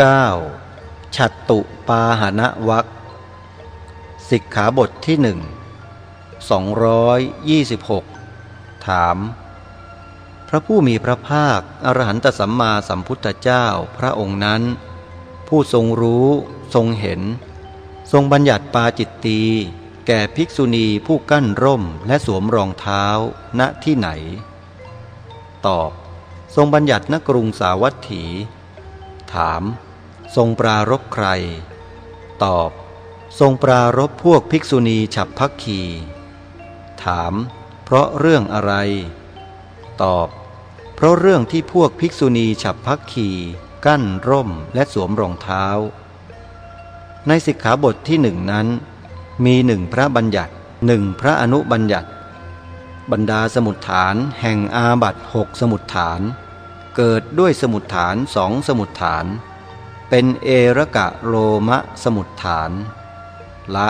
9. ฉัตตุปาหณวัคสิกขาบทที่หนึ่ง226 ถาม พระผู้มีพระภาค อรหันตสัมมาสัมพุทธเจ้าพระองค์นั้น ผู้ทรงรู้ทรงเห็น ทรงบัญญัติปาจิตตี แก่ภิกษุณีผู้กั้นร่มและสวมรองเท้าณที่ไหน ตอบ ทรงบัญญัติณกรุงสาวัตถี ถาม ทรงปรารบใคร ตอบ ทรงปรารบพวกภิกษุณีฉับพักขีถาม เพราะเรื่องอะไร ตอบ เพราะเรื่องที่พวกภิกษุณีฉับพักขีกั้นร่มและสวมรองเท้า ในสิกขาบทที่หนึ่งนั้น มีหนึ่งพระบัญญัติหนึ่งพระอนุบัญญัติ บรรดาสมุดฐานแห่งอาบัตหกสมุดฐาน เกิดด้วยสมุดฐานสองสมุดฐาน เป็นเอระกะโรมะสมุดฐาน ละ